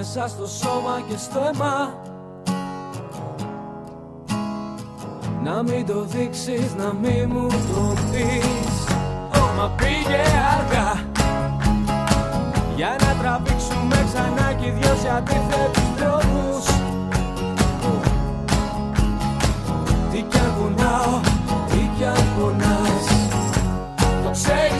μέσα στο σώμα και στο αίμα Να μην το δείξεις, να μην μου το πεις. Μα πήγε αργά. Για να τραβήξουμε ξανά κι δυο σε αντίθετους δρόμους. Τι κι αν πονάω, τι κι αν πονάς. Το ξέρεις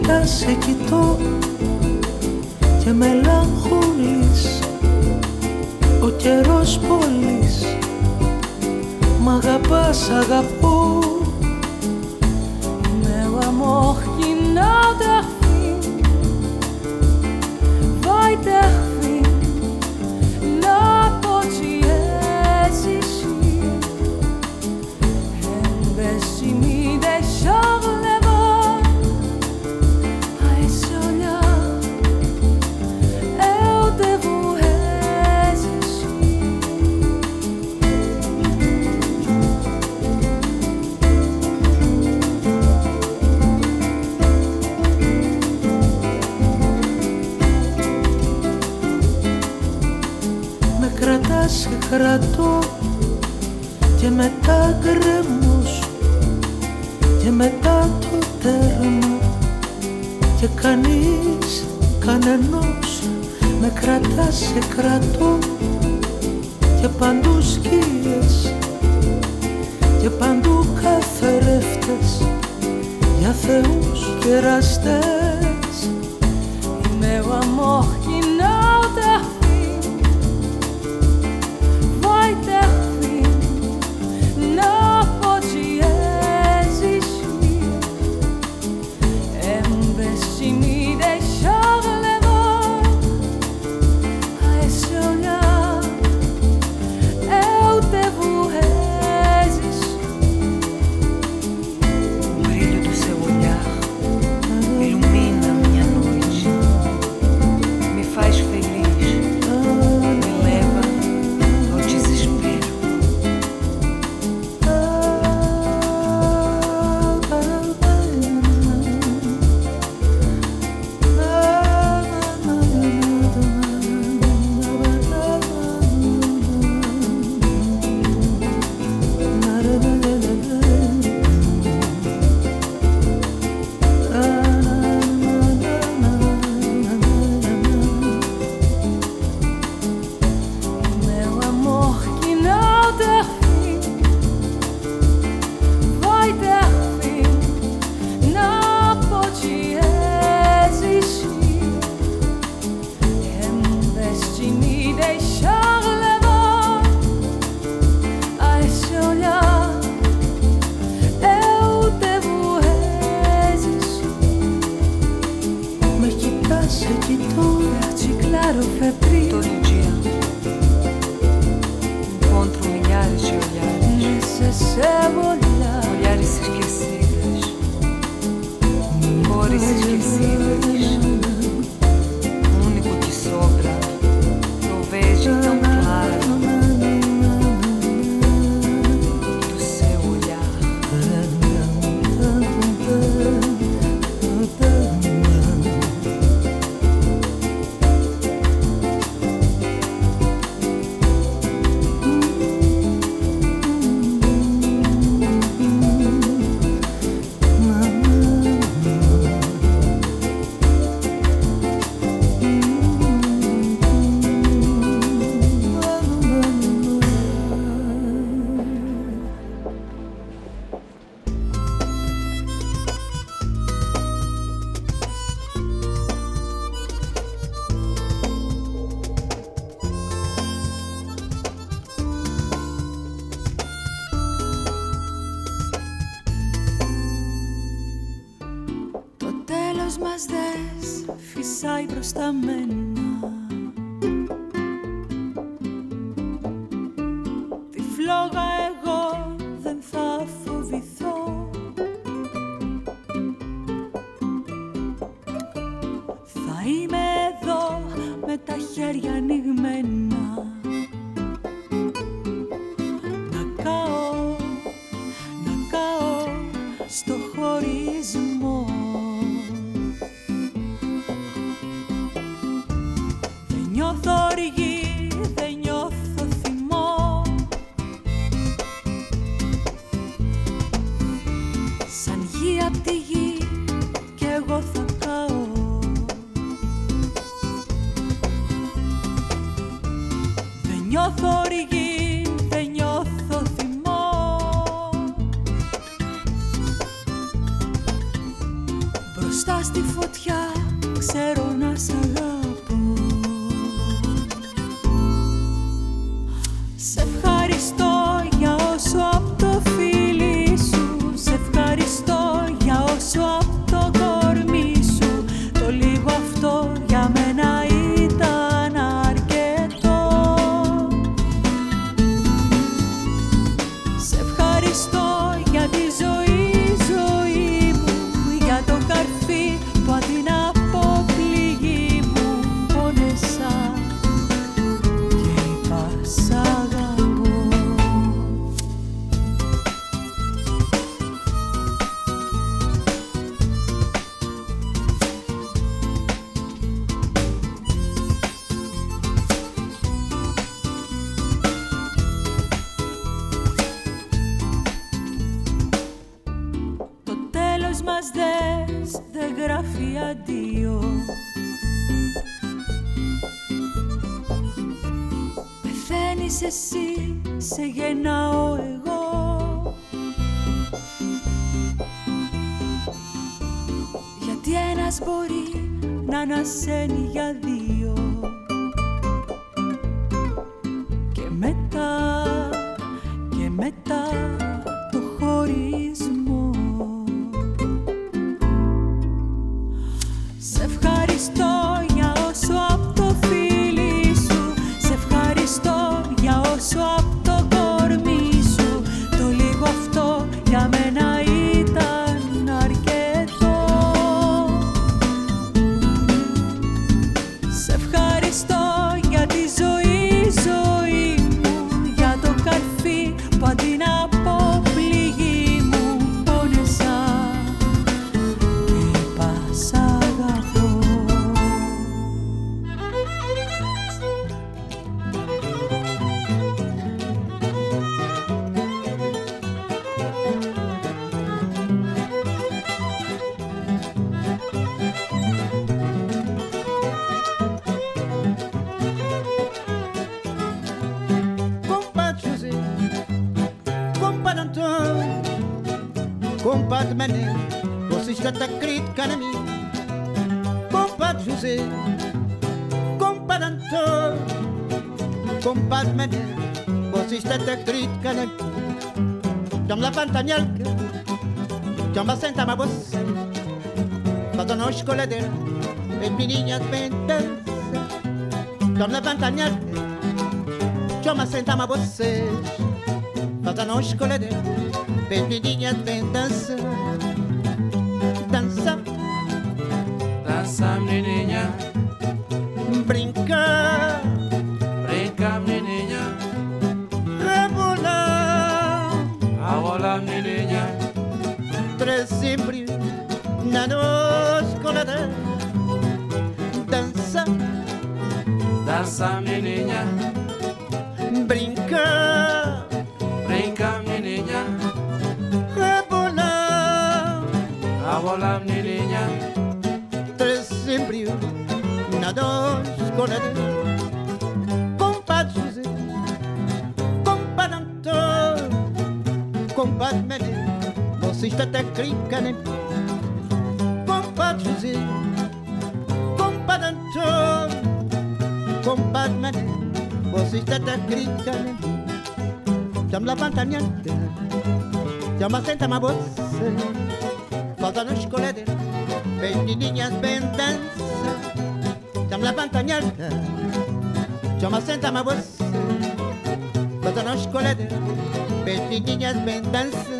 Ξαφνικά σε κοιτώ και μελαγχολείς. Ο καιρός πόλης Μ' αγαπάς αγαπώ. Nueva τα Weiter κρατώ και μετά γκρεμός και μετά το τέρμα και κανείς κανενός με κρατά σε κρατώ και παντού σκίες και παντού καθρέφτες για θεούς και ραστές Είμαι ο мене, посичката критка на ми. Компад Жозе, компад Антон, компад мене, посичката критка на ми. Там la pantanalca, там la senta ma voz, Padonosh coladera, en mi niña ventas. Tam la pantanalca, tam la senta ma voz, Padonosh coladera. Bebidinha tem dança, dança, dança, menininha. Brinca, brinca, menininha. Rebolar, rebolar, menininha. Trezebre, na noite colada, dança, dança, menininha. connaître. Compas José, compas Danton, compas Mené, você está até cricane. Compas José, compas Danton, compas Mené, você está até cricane. Chama la pantaniante, chama senta ma bolsa, fazendo escolher, bem de linhas. cañada. Yo me senta ma voz, mas a nós colada, bem.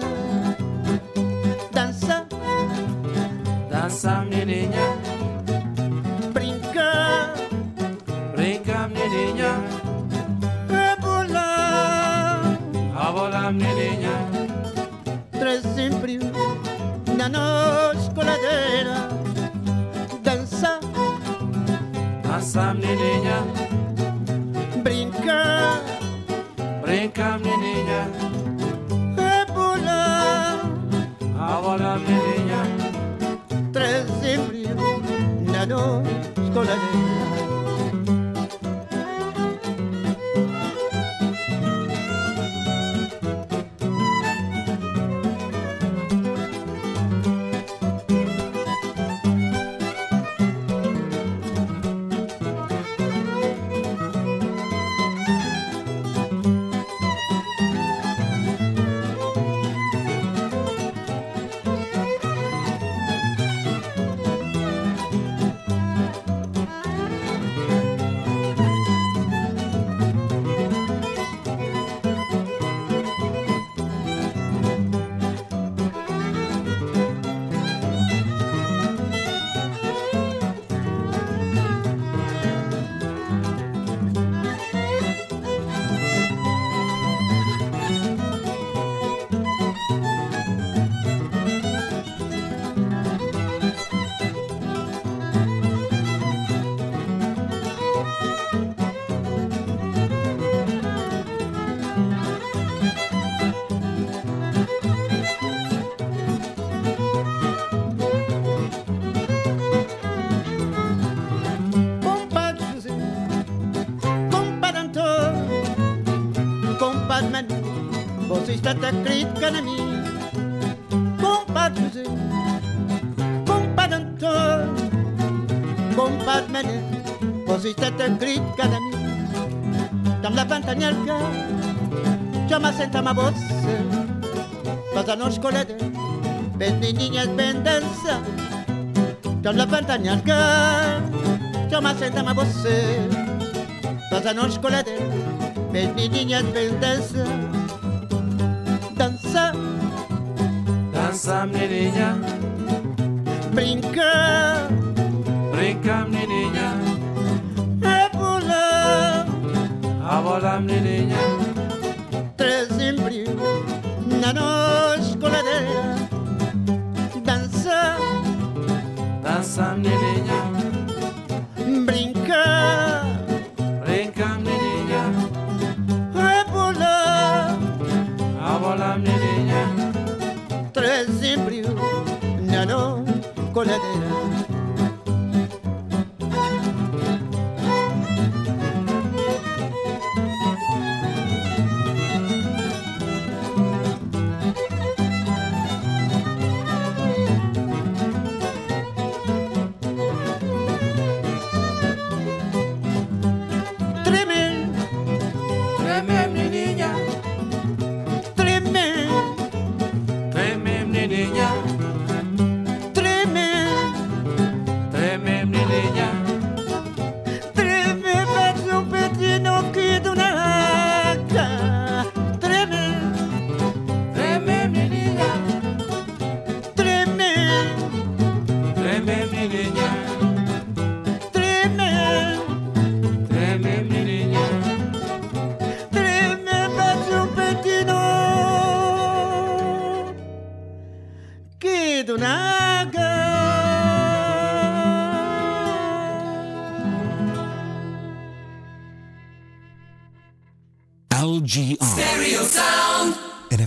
qu'un ami, compas d'usé, compas d'un temps, compas de mané, posé cette grille qu'un ami, dans la pantanelka, chama senta ma voz, pas à nos collègues, ben de niñas, ben danza, dans la pantanelka, chama senta ma voz, pas à nos collègues, ben de niñas, ben danza, Abraza mi niña. Brinca. Brinca mi niña. Ebola. Abola mi niña. Tres imbrio. Na noche coladera. Danza. Danza mi niña.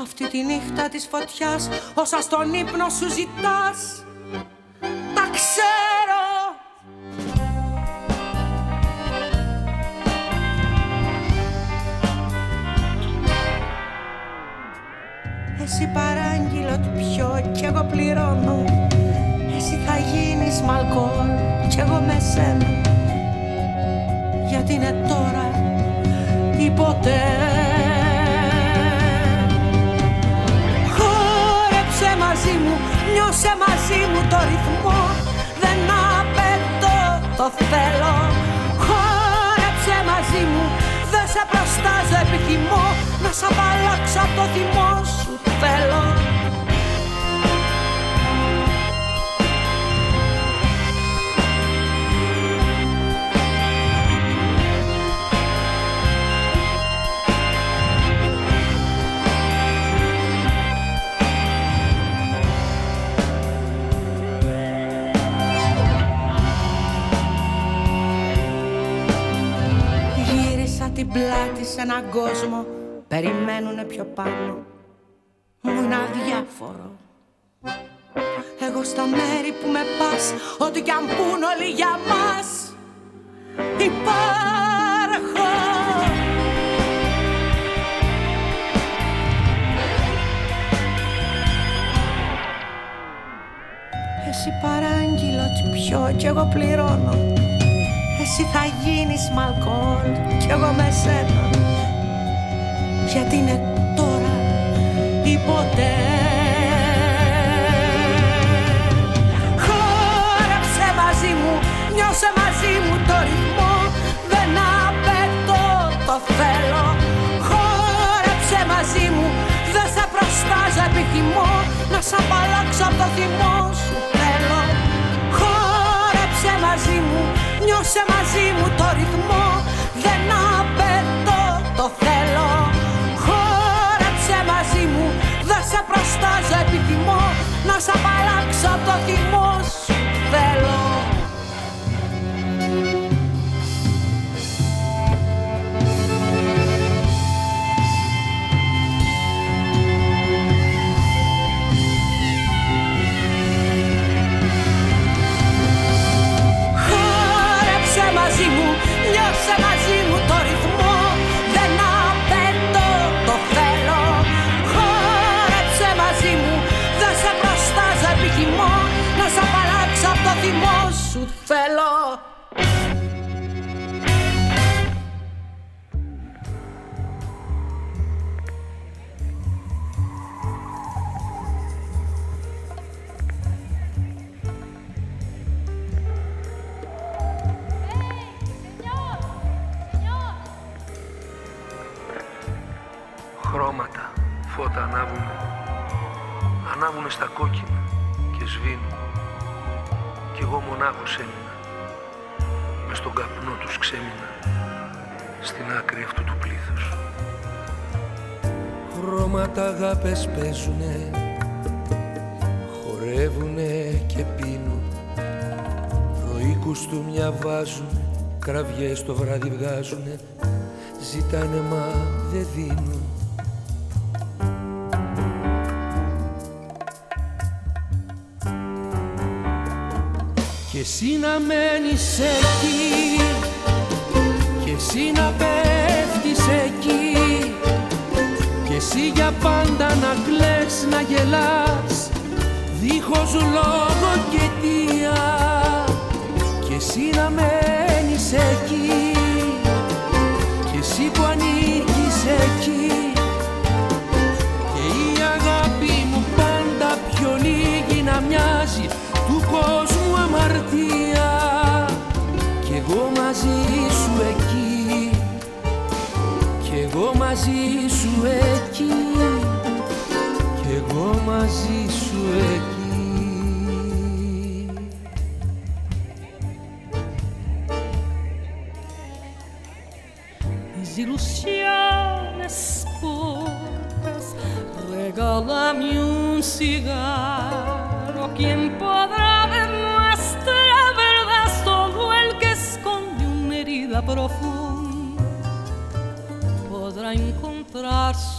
Αυτή τη νύχτα της φωτιάς όσα στον ύπνο σου ζητάς i goes my αγάπες παίζουνε Χορεύουνε και πίνουν. Πρωί μια βάζουν Κραυγές το βράδυ βγάζουνε Ζητάνε μα δεν δίνουν. Και εσύ να μένεις εκεί Και εσύ να πέφτεις εκεί εσύ για πάντα να κλαις, να γελάς. Δίχως λόγο και αιτία. Και εσύ να μένεις εκεί. Και εσύ που ανήκεις εκεί. Και η αγάπη μου πάντα πιο λίγη να μοιάζει Του κόσμου αμαρτία. Κι εγώ μαζί σου εκεί. Κι εγώ μαζί σου εκεί εγώ μαζί σου εκεί Mis ilusiones pocas Regálame un cigarro Quien podrá ver nuestra verdad Solo el que esconde una herida profunda Podrá encontrar su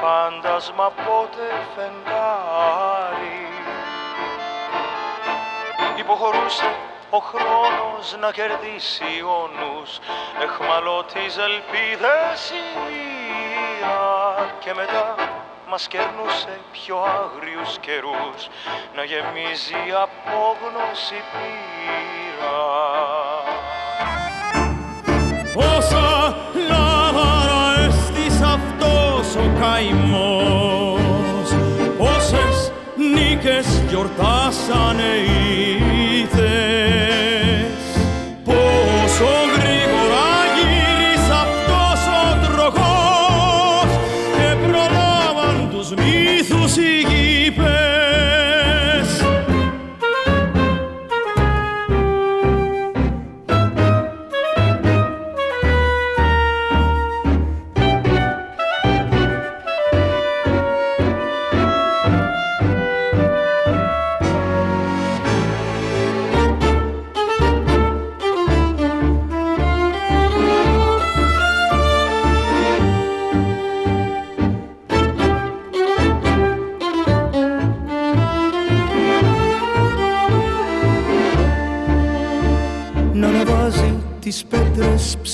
Φάντασμα πότε φεγγάρι. Υποχωρούσε ο χρόνος να κερδίσει όνους εχμαλώτης ελπίδες η μοίρα. Και μετά μας κερνούσε πιο άγριους καιρούς. Να γεμίζει απόγνωση πύρα. Αυτός ο καημός Πόσες νίκες γιορτάσανε οι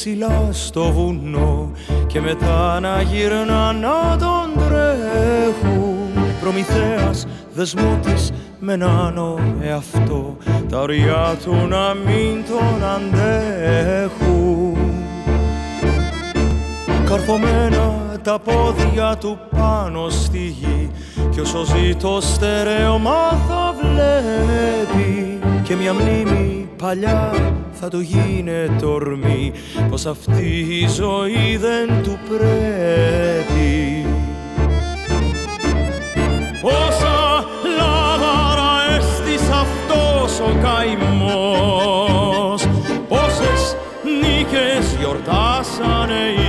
ψηλά στο βουνό και μετά να γυρνά να τον τρέχουν. Προμηθέας δεσμότης με έναν εαυτό τα ωριά του να μην τον αντέχουν. Καρφωμένα τα πόδια του πάνω στη γη κι όσο ζει το στερέωμα θα βλέπει. Και μια μνήμη παλιά θα του γίνεται ορμή πως αυτή η ζωή δεν του πρέπει. Πόσα λάβαρα έστεις αυτός ο καημός Πόσες νίκες γιορτάσανε οι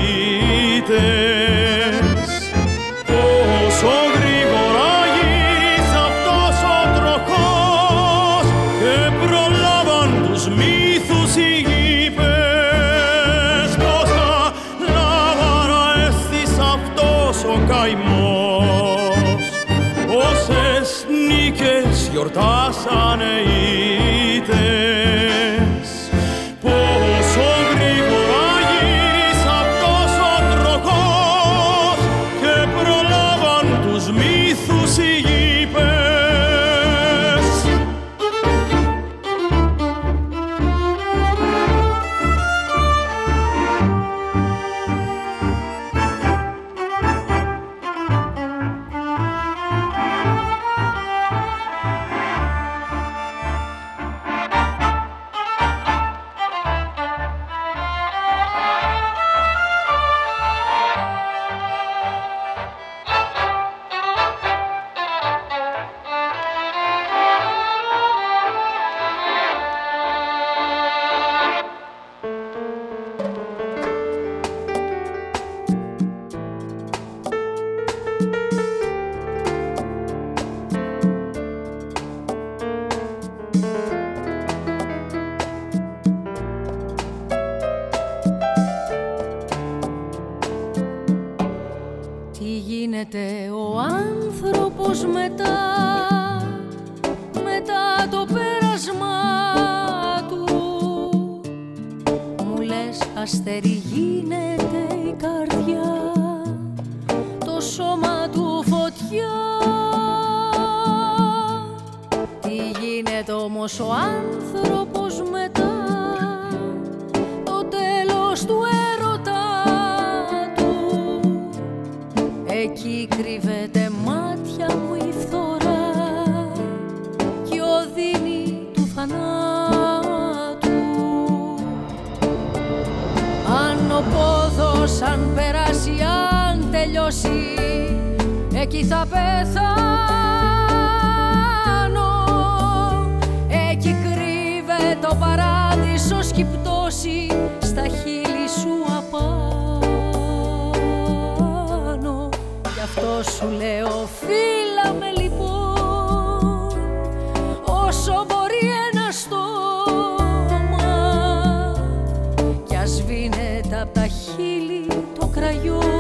Σου λέω φίλα με λοιπόν Όσο μπορεί ένα στόμα Κι ας βίνεται απ' τα χείλη το κραγιό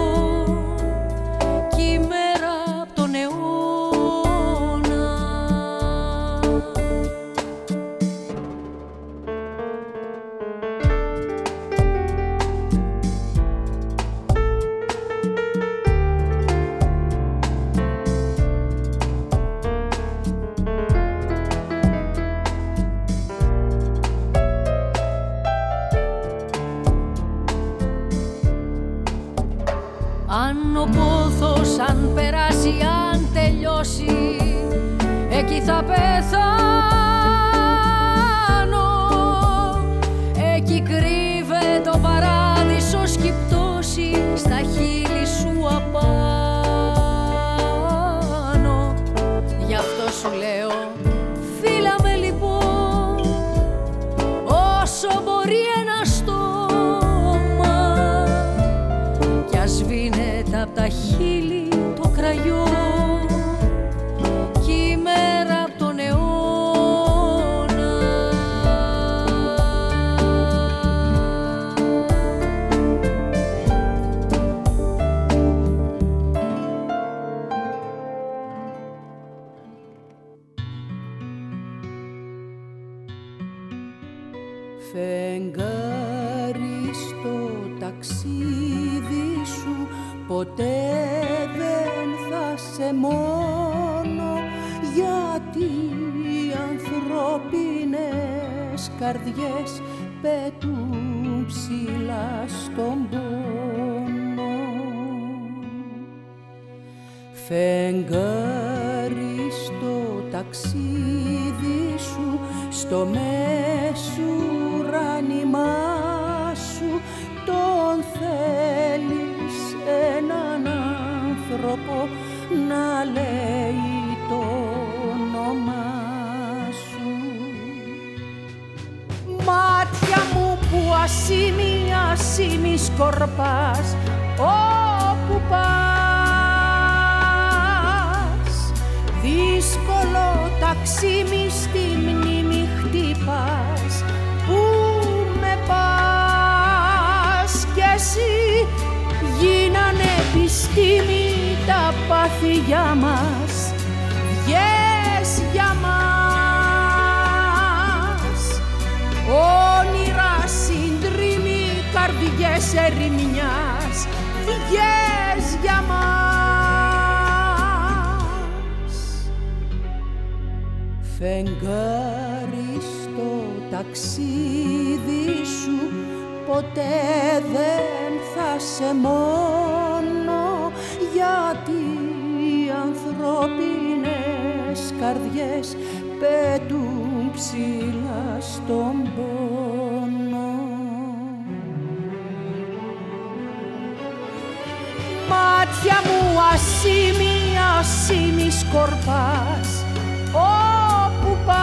μάτια μου ασήμι, ασήμις σκορπάς όπου πας.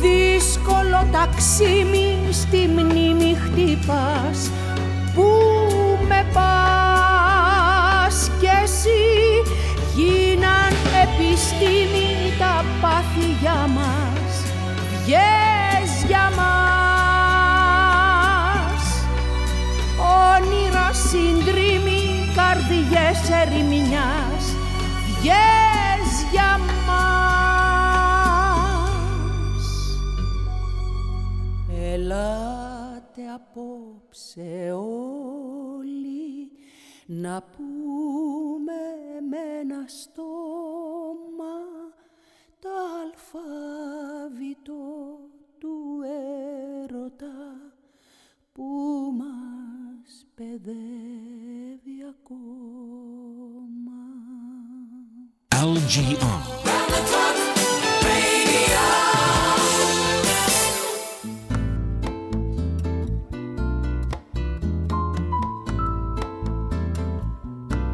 Δύσκολο ταξίμι στη μνήμη χτύπας που με πας. απόψε όλοι να πούμε με ένα στόμα τα αλφάβητο του έρωτα που μας παιδεύει ακόμα. LGR.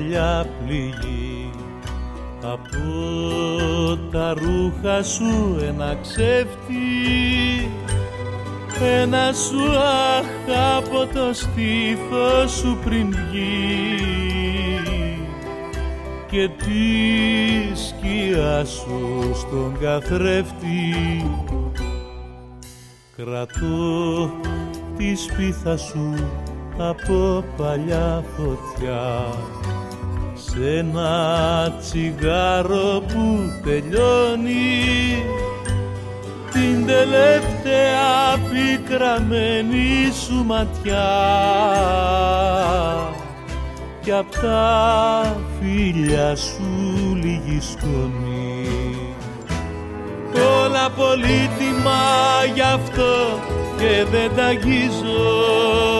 παλιά πληγή. Από τα ρούχα σου ένα ξέφτη ένα σου αχ από το στήθος σου πριν βγει. Και τη σκιά σου στον καθρέφτη κρατώ τη σπίθα σου από παλιά φωτιά σε ένα τσιγάρο που τελειώνει την τελευταία πικραμένη σου ματιά. Κι απ' τα φίλια σου λίγη σκόνη. Όλα πολύτιμα γι' αυτό και δεν τα αγγίζω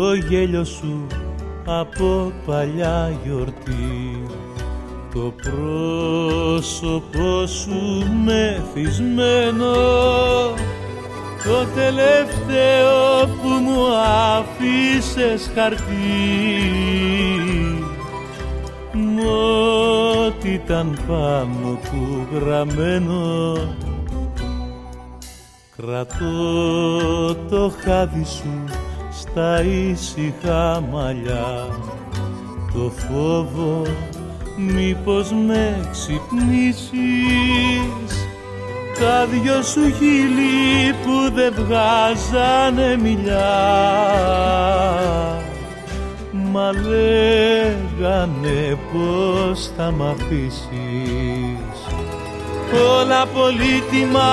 το γέλιο σου από παλιά γιορτή. Το πρόσωπό σου μεθυσμένο το τελευταίο που μου άφησες χαρτί. Μ' ό,τι ήταν πάνω του γραμμένο Κρατώ το χάδι σου στα ήσυχα μαλλιά. Το φόβο μήπως με ξυπνήσεις. Τα δυο σου χείλη που δεν βγάζανε μιλιά. Μα λέγανε πως θα μ' αφήσεις. Όλα πολύτιμα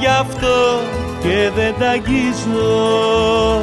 γι' αυτό και δεν τα αγγίζω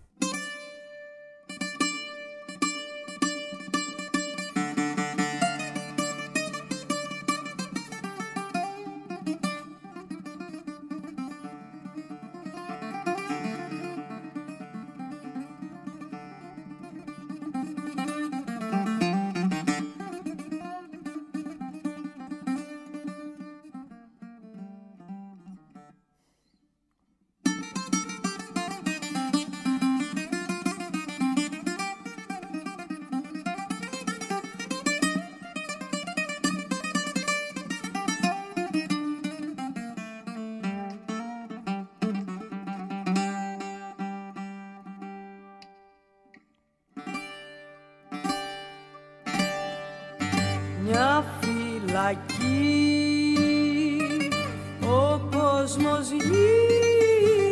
γύρω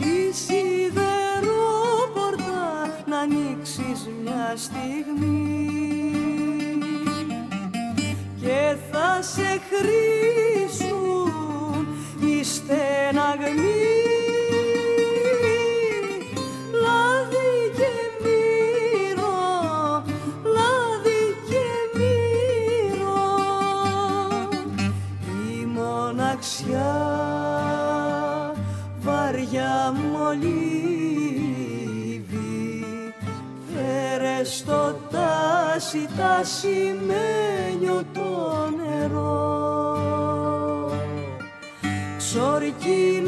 τη σιδερόπορτα να ανοίξεις μια στιγμή. Και θα σε χρήσει ζητά σημαίνιο το νερό. Ξορκεί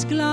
mezcla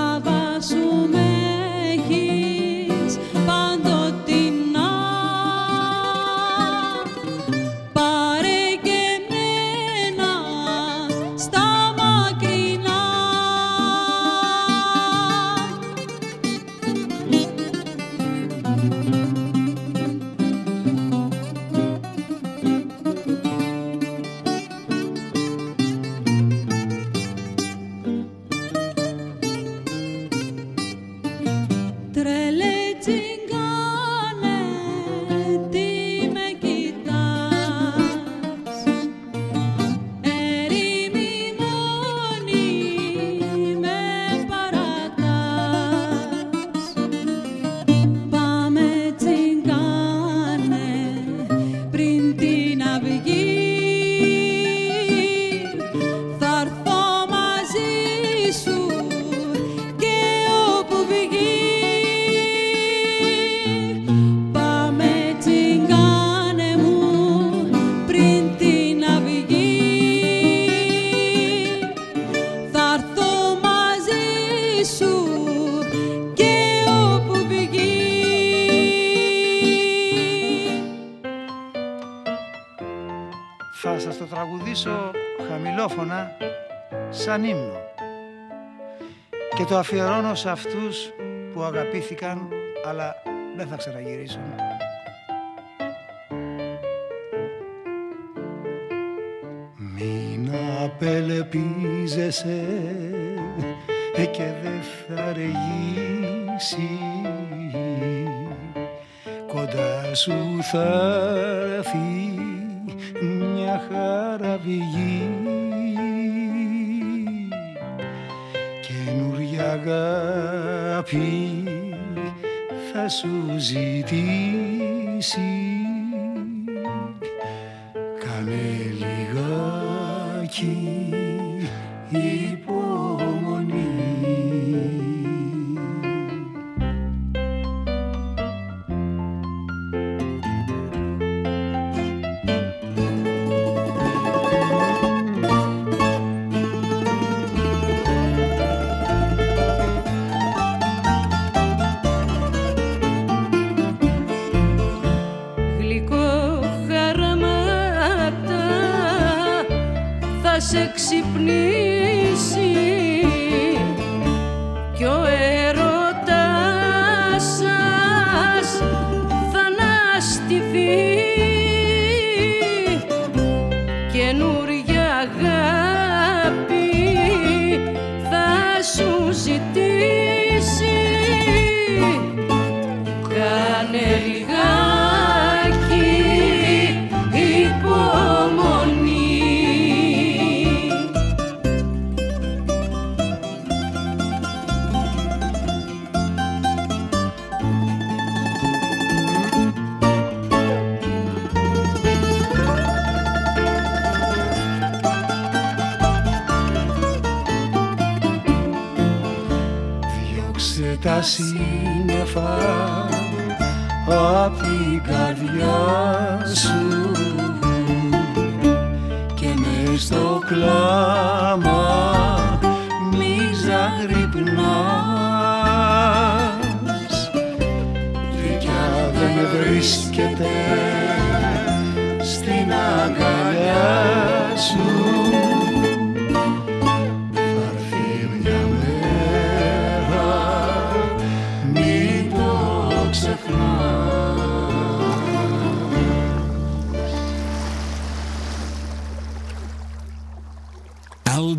το αφιερώνω σε αυτούς που αγαπήθηκαν αλλά δεν θα ξαναγυρίσουν. Μην απελπίζεσαι και δεν θα αργήσει κοντά σου θα όμορφα απ' την καρδιά σου και με στο κλάμα μη ζαγρυπνάς. Δικιά δεν βρίσκεται στην αγκαλιά σου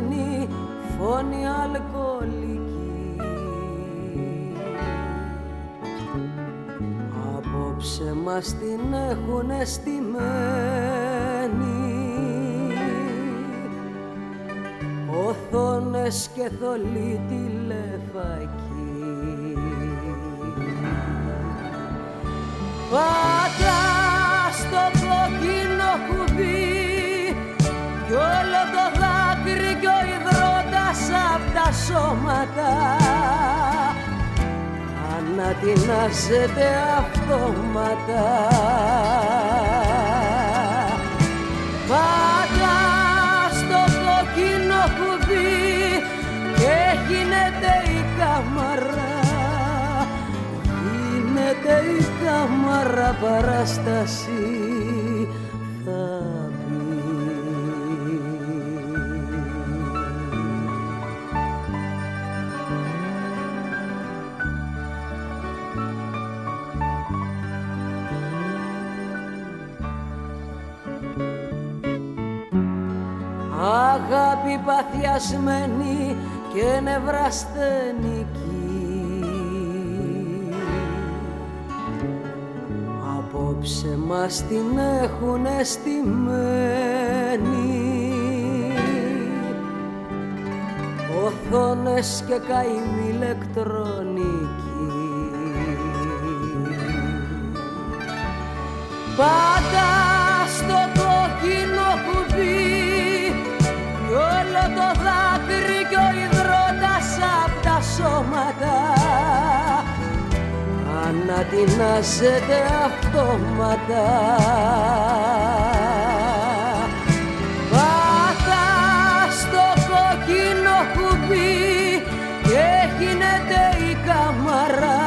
Μεθυσμένη φωνή αλκοολική. Απόψε μας την έχουν στημένη Οθόνες και θολή τηλεφακή τα σώματα ανατινάζεται αυτόματα. Πάτα στο κόκκινο κουμπί και γίνεται η κάμαρα. Γίνεται η κάμαρα παράστασης κουρασμένη και νευρασθενική. Απόψε μας την έχουν αισθημένη οθόνες και καημή ηλεκτρονική. Πάντα ανατινάζεται αυτόματα. Πάτα στο κόκκινο κουμπί και γίνεται η κάμαρα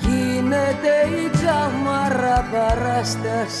γίνεται η κάμαρα παράσταση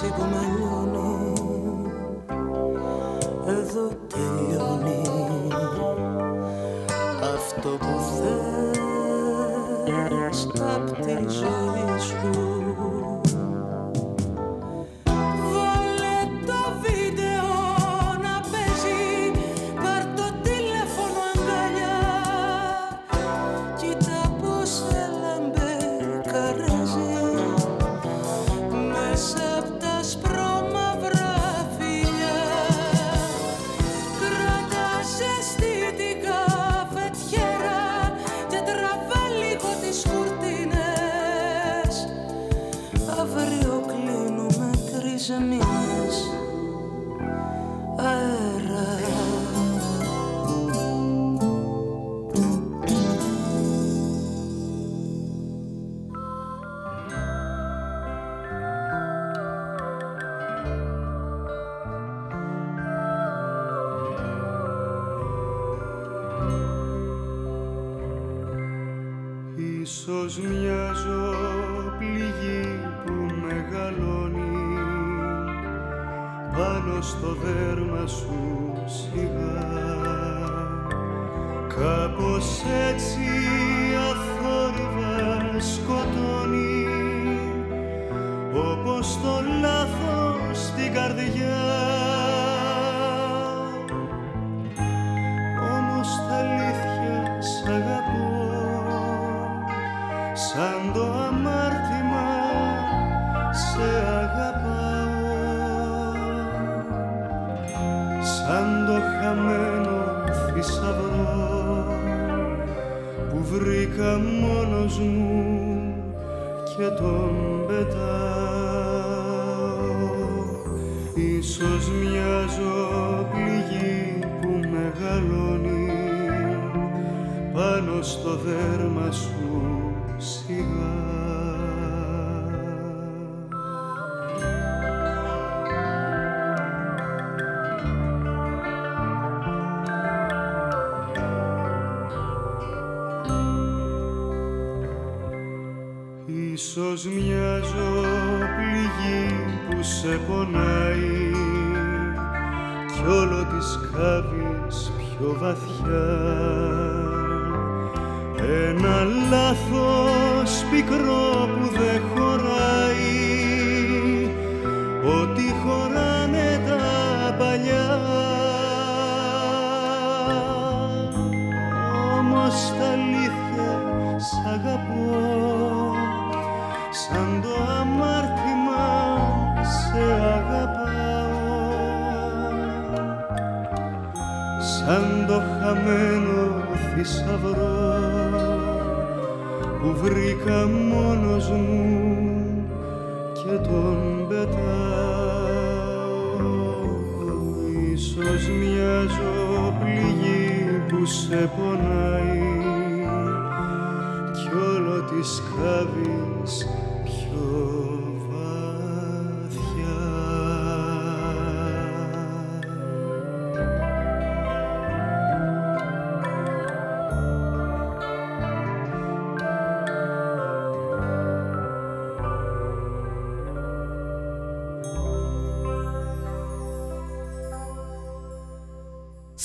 谁不满足？Πικρό που δεν χωράει Ό,τι χωράει βρήκα μόνος μου και τον πετάω. Ίσως μοιάζω πληγή που σε πονάει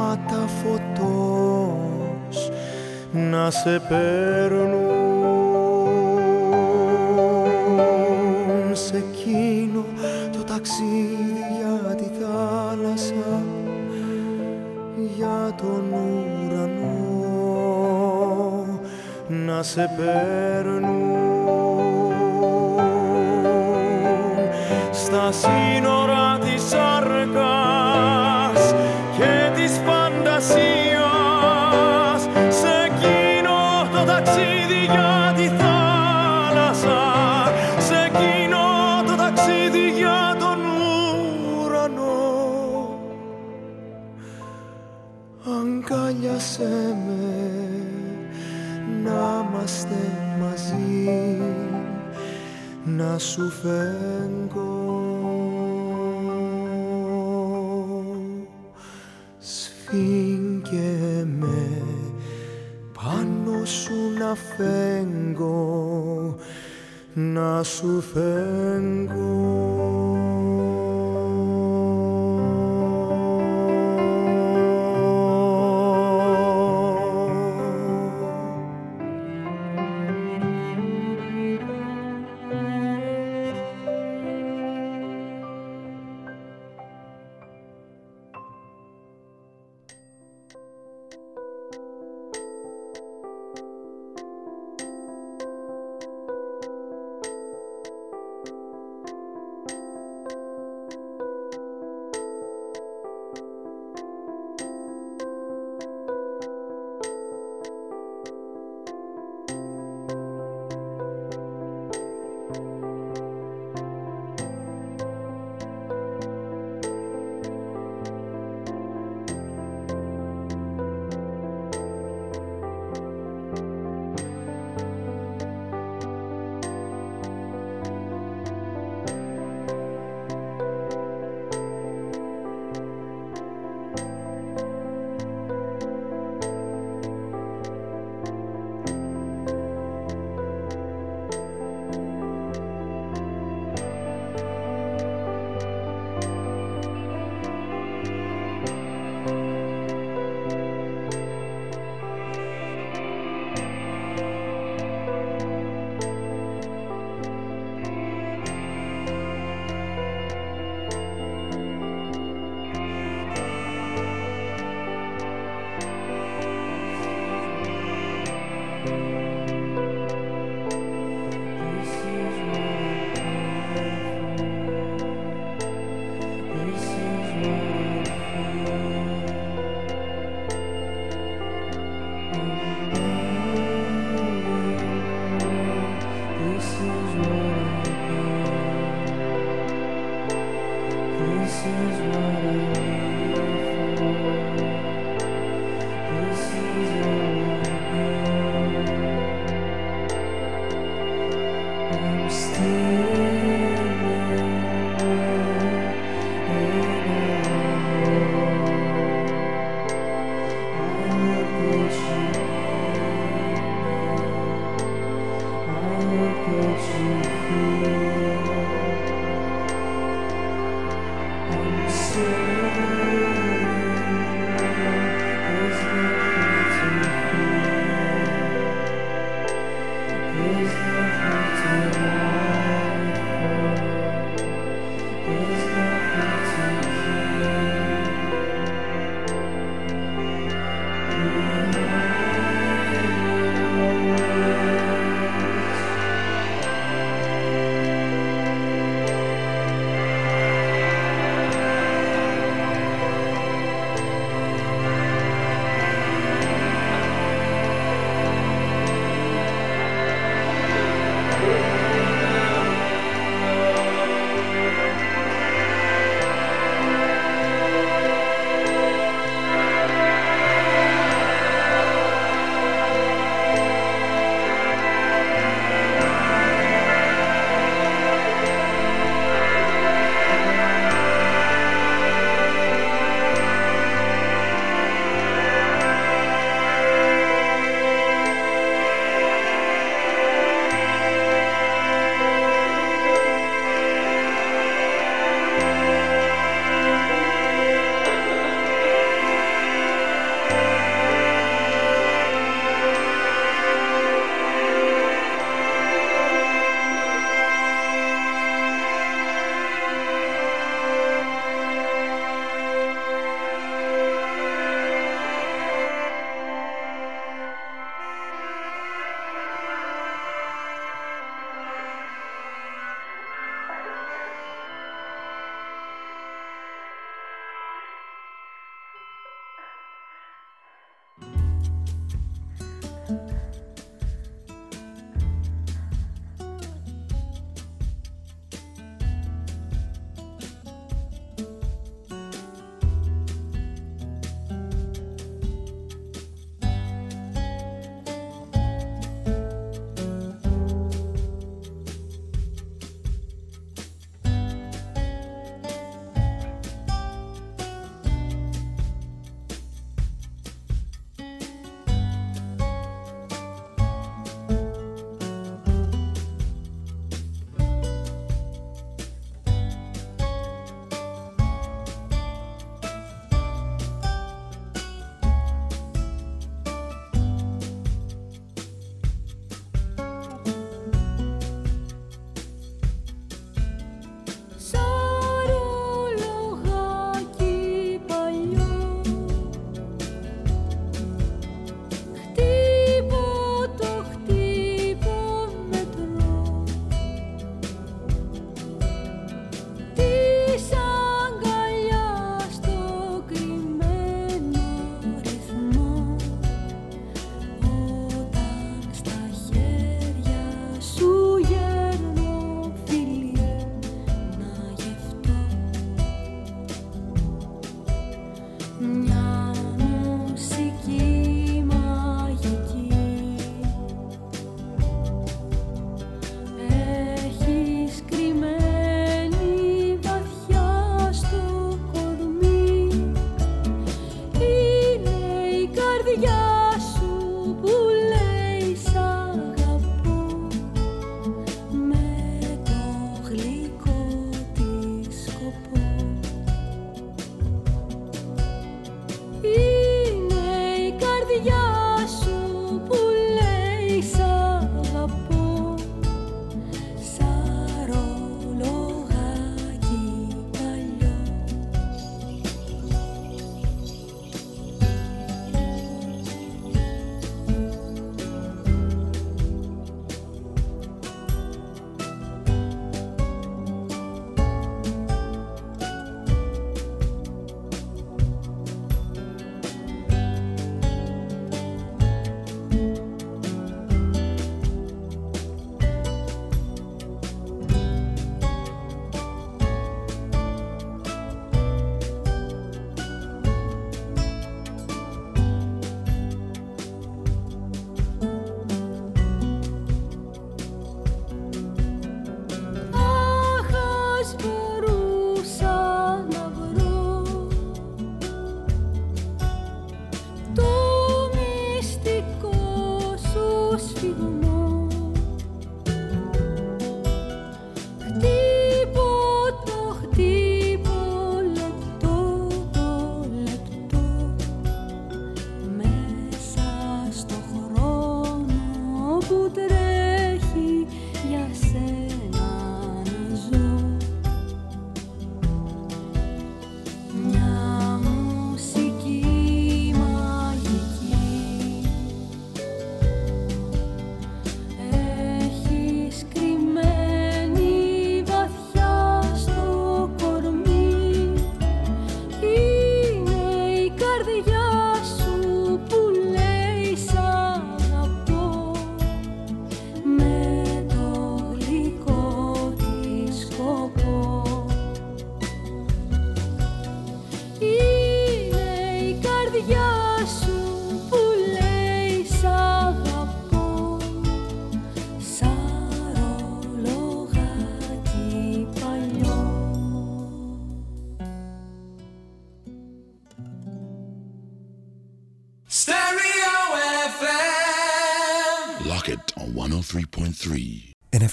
Κύματα φωτός να σε παίρνουν σε εκείνο το ταξίδι για τη θάλασσα για τον ουρανό. Να σε παίρνουν στα σύνορα φαντασίας σε εκείνο το ταξίδι για τη θάλασσα. Σε εκείνο το ταξίδι για τον ουρανό. Αγκάλιασέ με να είμαστε μαζί. Να σου φέγγω να φέγγω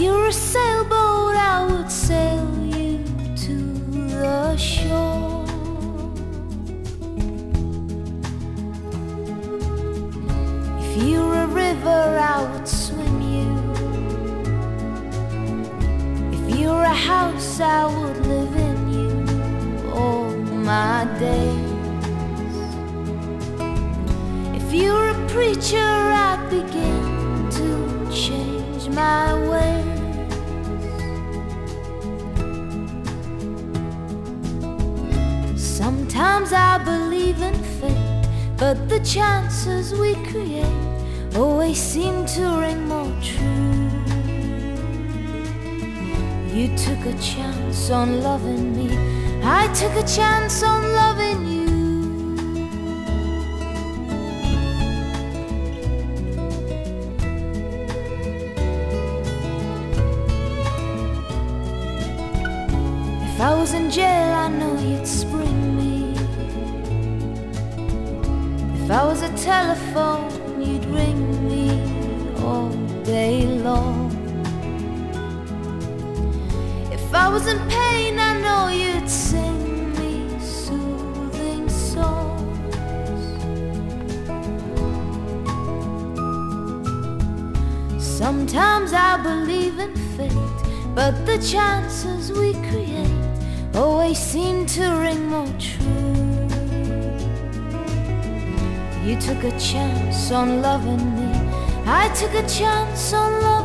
You're a sailboat, I would sail you to the shore. If you're a river, I would swim you. If you're a house, I would live in you all my days. If you're a preacher, I'd begin to change my way. Sometimes I believe in fate, but the chances we create always seem to ring more true. You took a chance on loving me, I took a chance on loving you. If I was in jail, I know you'd If I was a telephone, you'd ring me all day long. If I was in pain, I know you'd sing me soothing songs. Sometimes I believe in fate, but the chances we create always seem to ring more true. You took a chance on loving me. I took a chance on loving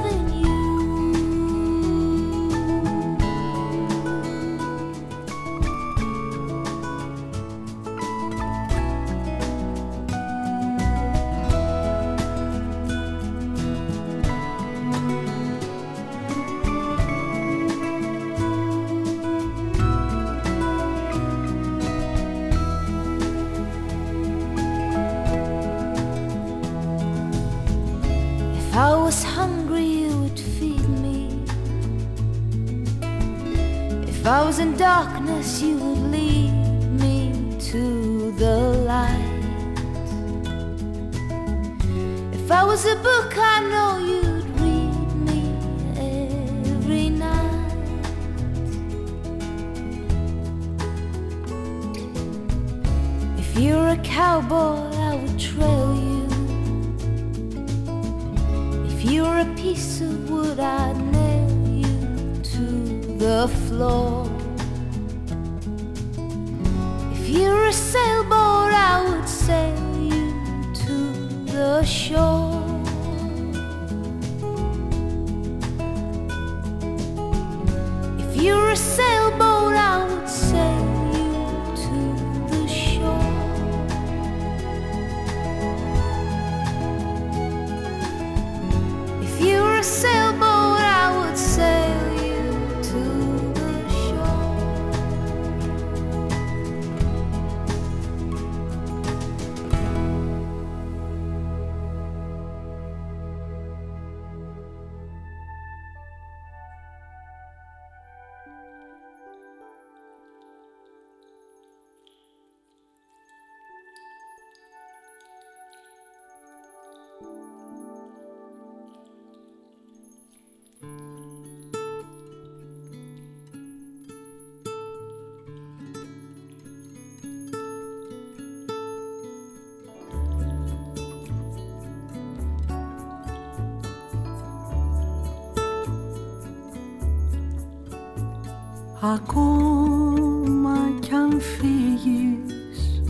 Ακόμα κι αν φύγεις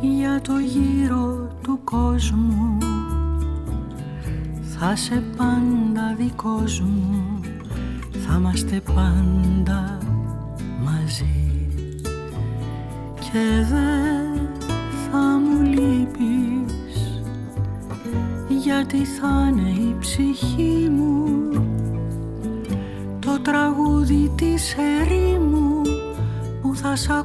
για το γύρο του κόσμου θα σε πάντα δικός μου θα είμαστε πάντα μαζί. Και δεν θα μου λείπεις γιατί θα είναι η ψυχή που θα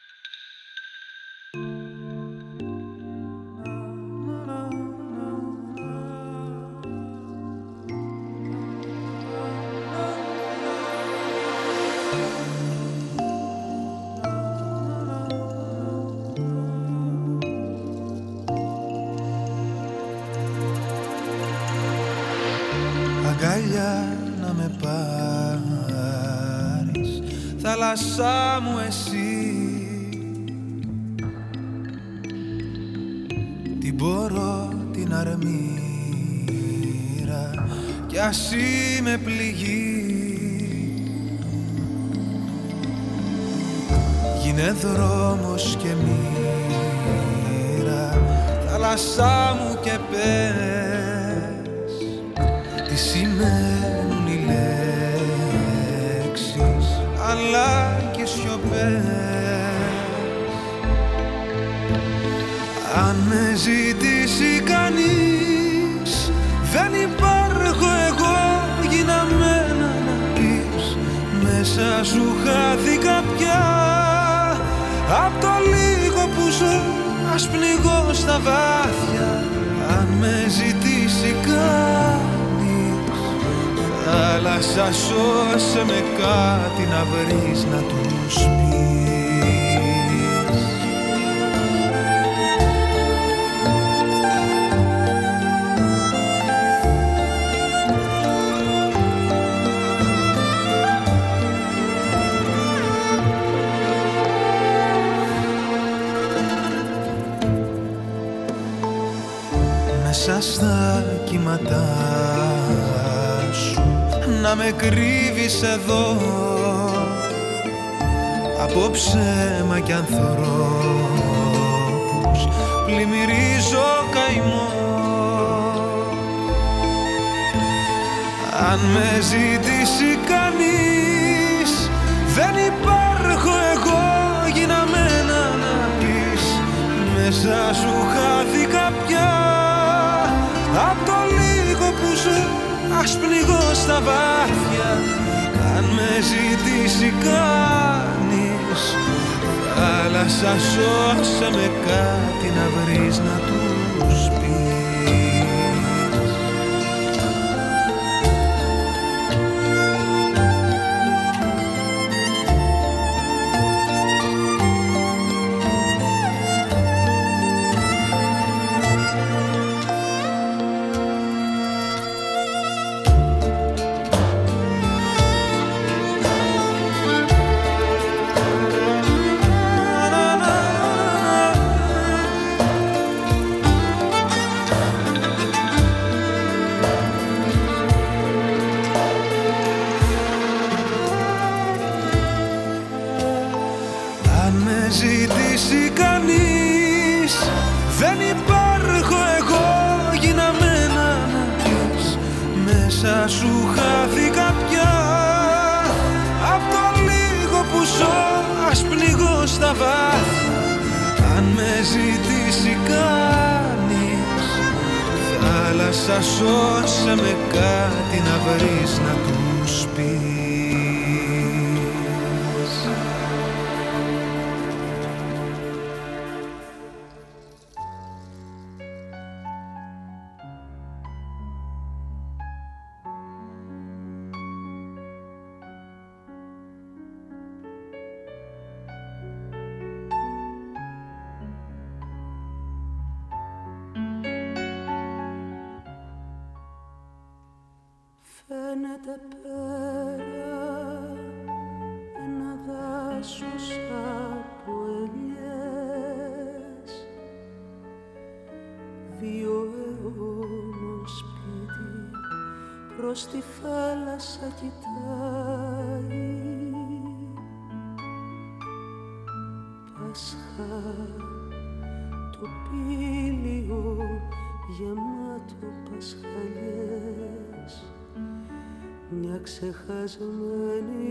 Ξεχασμένη γλώσσα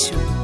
Education.